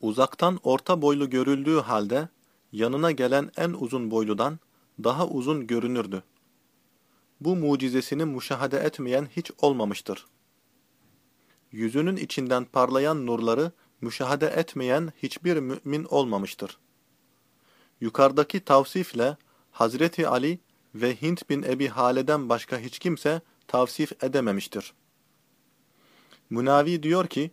Uzaktan orta boylu görüldüğü halde yanına gelen en uzun boyludan daha uzun görünürdü. Bu mucizesini müşahede etmeyen hiç olmamıştır. Yüzünün içinden parlayan nurları müşahede etmeyen hiçbir mümin olmamıştır. Yukarıdaki tavsifle Hazreti Ali ve Hint bin Ebi Hale'den başka hiç kimse tavsif edememiştir. Münavi diyor ki,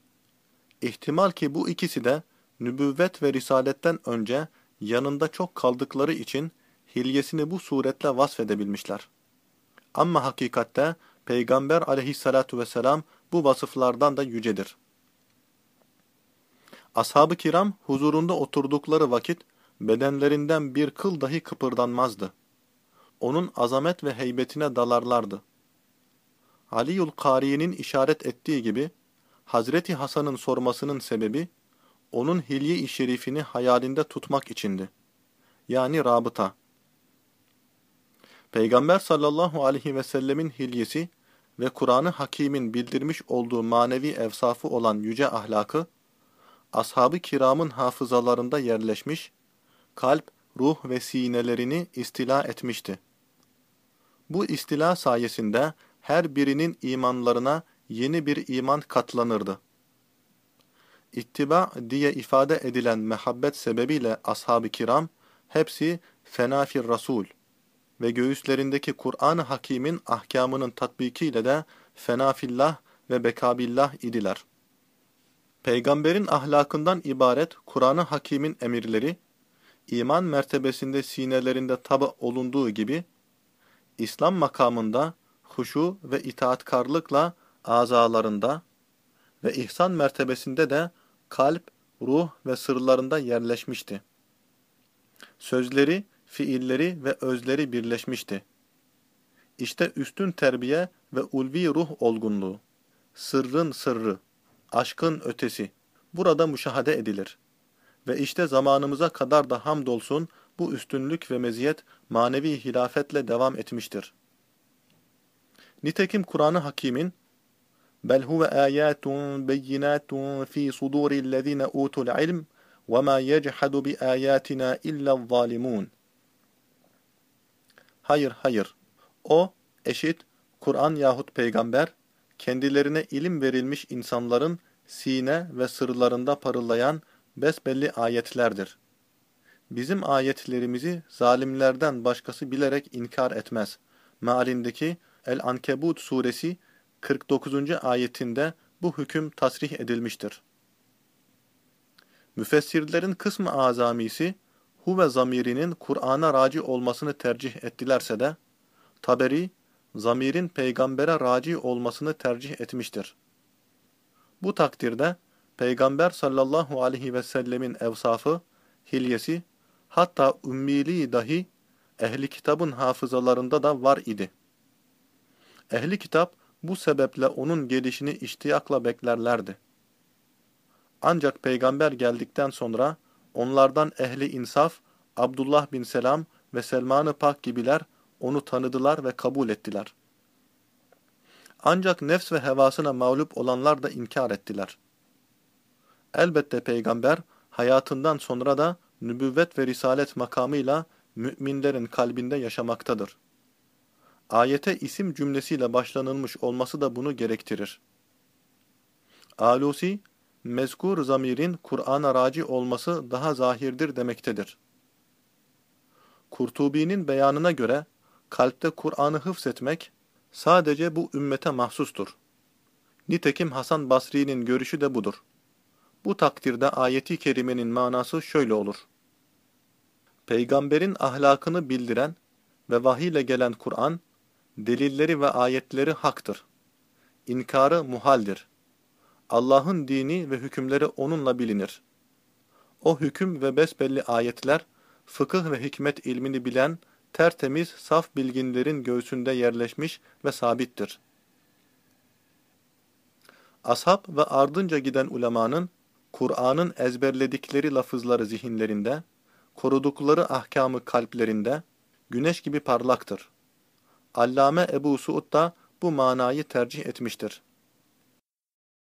ihtimal ki bu ikisi de nübüvvet ve risaletten önce yanında çok kaldıkları için hilyesini bu suretle vasfedebilmişler. Ama hakikatte Peygamber aleyhissalatu vesselam bu vasıflardan da yücedir. Ashab-ı kiram huzurunda oturdukları vakit bedenlerinden bir kıl dahi kıpırdanmazdı. Onun azamet ve heybetine dalarlardı. Aliül Kari'nin işaret ettiği gibi, Hazreti Hasan'ın sormasının sebebi, onun hilye-i şerifini hayalinde tutmak içindi. Yani rabıta. Peygamber sallallahu aleyhi ve sellemin hilyesi ve Kur'an-ı Hakîm'in bildirmiş olduğu manevi evsafı olan yüce ahlakı, ashab-ı kiramın hafızalarında yerleşmiş, kalp, ruh ve sinelerini istila etmişti. Bu istila sayesinde her birinin imanlarına yeni bir iman katlanırdı. İttiba diye ifade edilen mehabbet sebebiyle ashab-ı kiram hepsi fenafir rasul ve göğüslerindeki Kur'an-ı Hakîm'in ahkamının tatbikiyle de fenafillah ve bekabillah idiler. Peygamberin ahlakından ibaret Kur'an-ı Hakîm'in emirleri, iman mertebesinde sinelerinde tabi olunduğu gibi, İslam makamında huşu ve itaatkarlıkla azalarında ve ihsan mertebesinde de kalp, ruh ve sırlarında yerleşmişti. Sözleri, fiilleri ve özleri birleşmişti. İşte üstün terbiye ve ulvi ruh olgunluğu, sırrın sırrı, aşkın ötesi burada müşahede edilir. Ve işte zamanımıza kadar da hamdolsun bu üstünlük ve meziyet manevi hilafetle devam etmiştir. Nitekim Kur'an-ı Hakîm'in huve ayatun beyinatun fi sudurillezine utul ilm ve ma yechadu bi ayatina illa zalimun. Hayır, hayır. O, eşit, Kur'an yahut peygamber, kendilerine ilim verilmiş insanların sine ve sırlarında parıldayan besbelli ayetlerdir. Bizim ayetlerimizi zalimlerden başkası bilerek inkar etmez. Mealindeki El-Ankebut suresi 49. ayetinde bu hüküm tasrih edilmiştir. Müfessirlerin kısmı azamisi, huve zamirinin Kur'an'a raci olmasını tercih ettilerse de, Taberi, zamirin peygambere raci olmasını tercih etmiştir. Bu takdirde, Peygamber sallallahu aleyhi ve sellemin evsafı, hilyesi, hatta ümmiliği dahi ehli kitabın hafızalarında da var idi. Ehli kitap bu sebeple onun gelişini iştiyakla beklerlerdi. Ancak peygamber geldikten sonra onlardan ehli insaf, Abdullah bin Selam ve Selman-ı Pak gibiler onu tanıdılar ve kabul ettiler. Ancak nefs ve hevasına mağlup olanlar da inkar ettiler. Elbette peygamber hayatından sonra da nübüvvet ve risalet makamıyla müminlerin kalbinde yaşamaktadır. Ayete isim cümlesiyle başlanılmış olması da bunu gerektirir. Alusi, mezkur zamirin Kur'an'a raci olması daha zahirdir demektedir. Kurtubi'nin beyanına göre, kalpte Kur'an'ı hıfzetmek sadece bu ümmete mahsustur. Nitekim Hasan Basri'nin görüşü de budur. Bu takdirde ayeti kerimenin manası şöyle olur. Peygamberin ahlakını bildiren ve vahiy ile gelen Kur'an, delilleri ve ayetleri haktır. İnkarı muhaldir. Allah'ın dini ve hükümleri onunla bilinir. O hüküm ve besbelli ayetler, fıkıh ve hikmet ilmini bilen, tertemiz, saf bilginlerin göğsünde yerleşmiş ve sabittir. Ashab ve ardınca giden ulemanın, Kur'an'ın ezberledikleri lafızları zihinlerinde, korudukları ahkamı kalplerinde, güneş gibi parlaktır. Allame Ebu Suud da bu manayı tercih etmiştir.